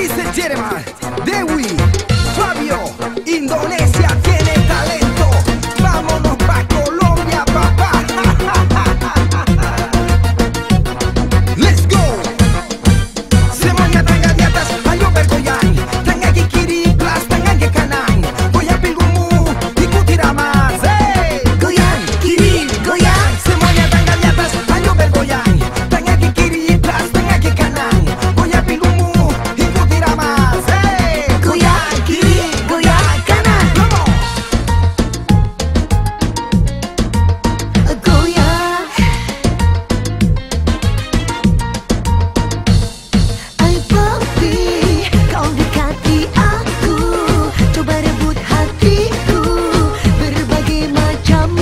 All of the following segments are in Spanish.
Ladies and Dewi, Fabio, Indonesia. chấm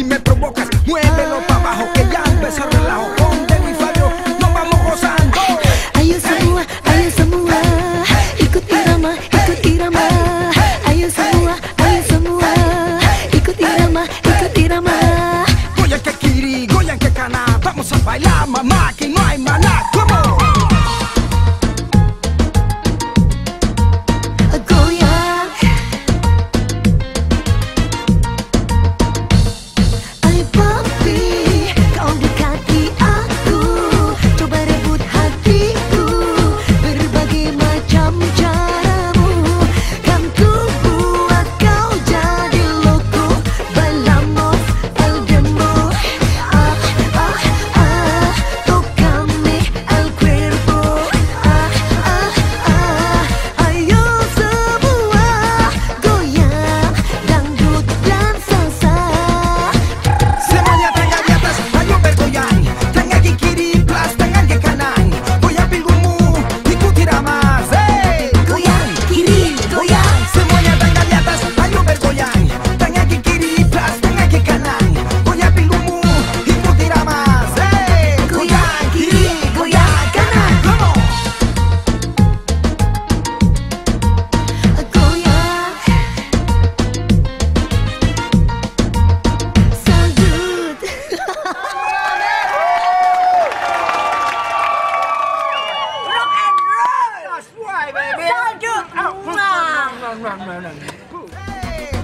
y me provocas. Muévelo pa' abajo que ya empezó el relajo. Ponte mi fallo, nos vamos gozando. Ay, esa mujer, ay, esa mujer. Ikutirama, ikutirama. Ay, esa mujer, ay, esa mujer. Ikutirama, ikutirama. Goya que kiri, goya que cana. Vamos a bailar, mamá.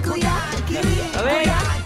A ver.